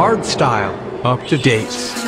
hardstyle up to dates.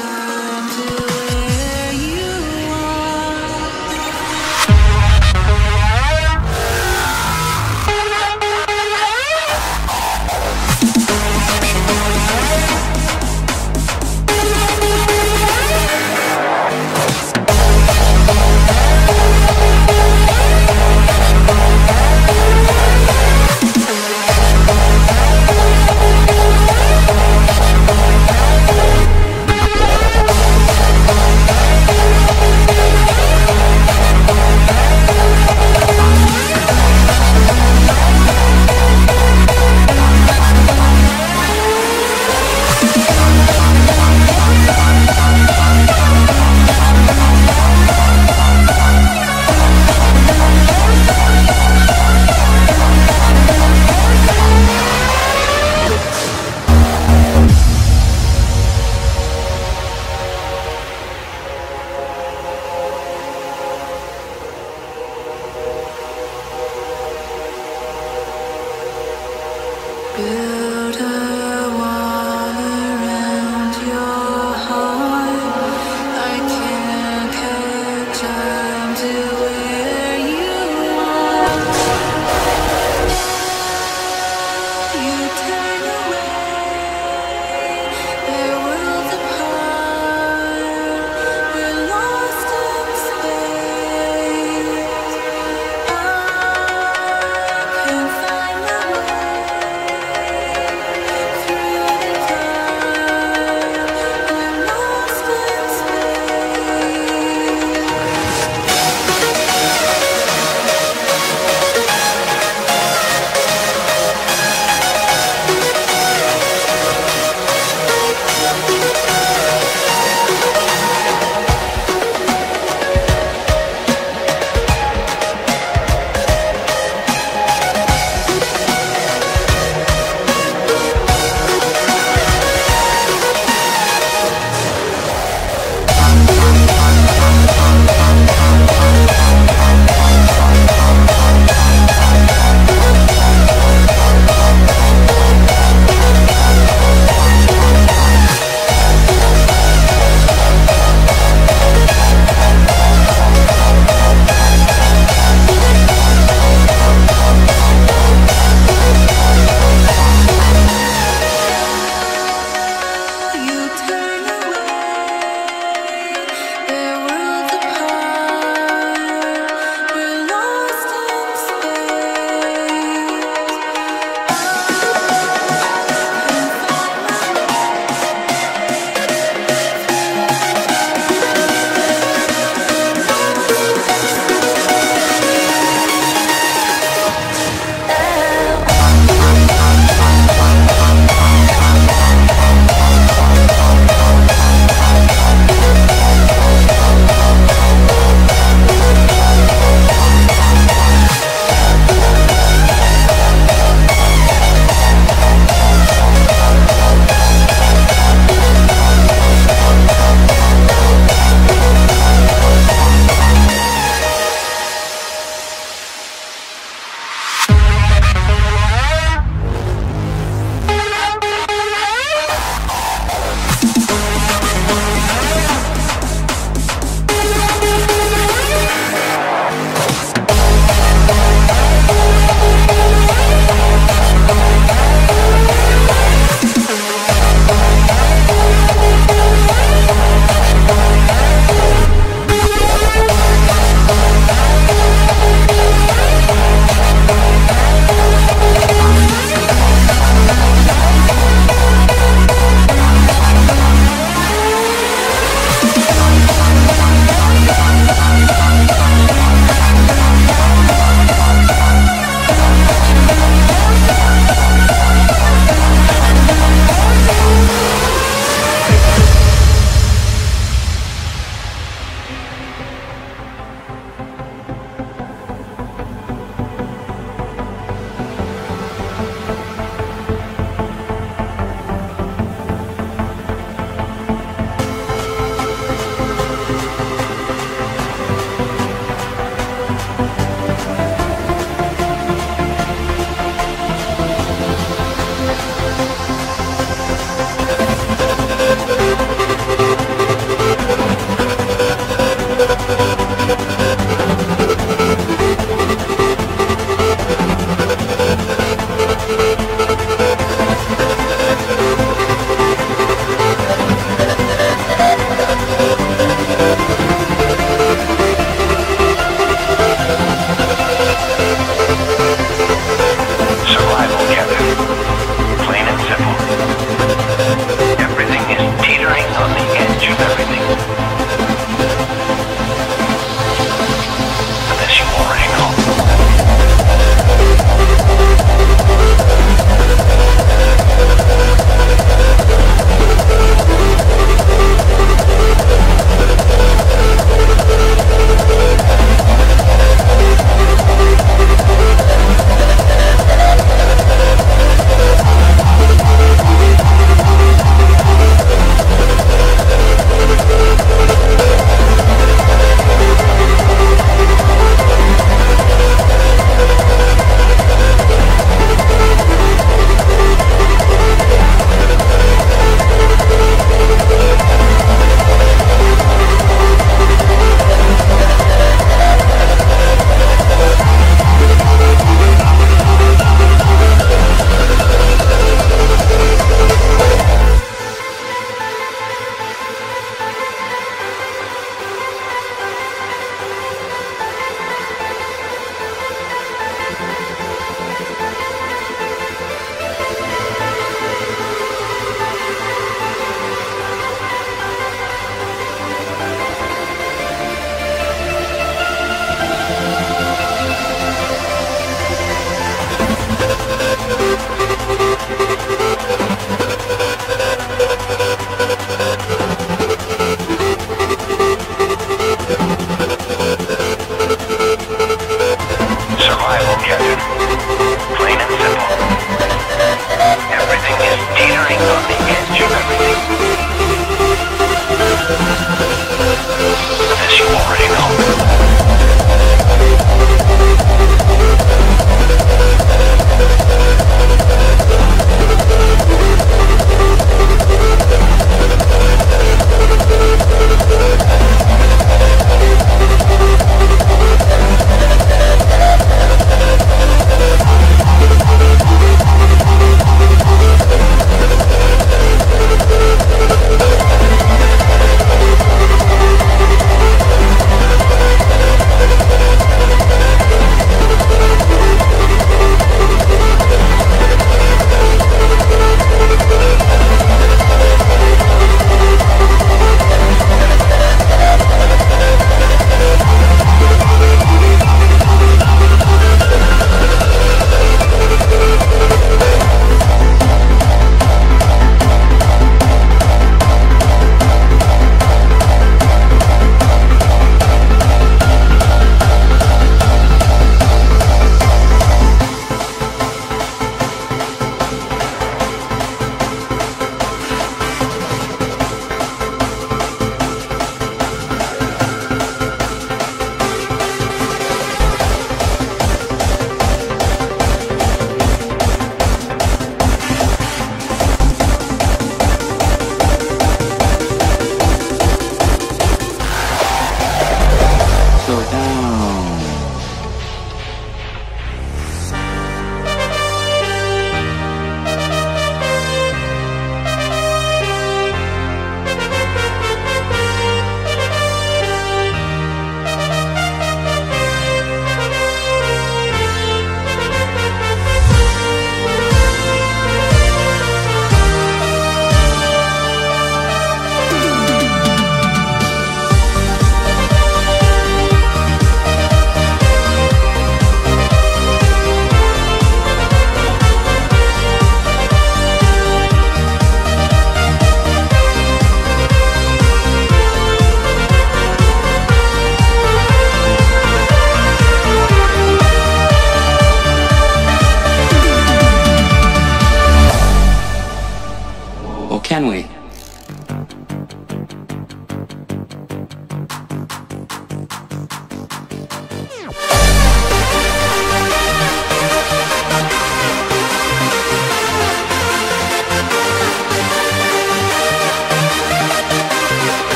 Featuring Jose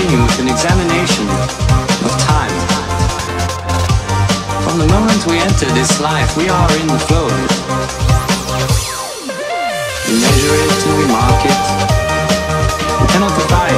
continue with an examination of time. From the moment we enter this life, we are in the flow. We measure it and we mark it. We cannot defy it.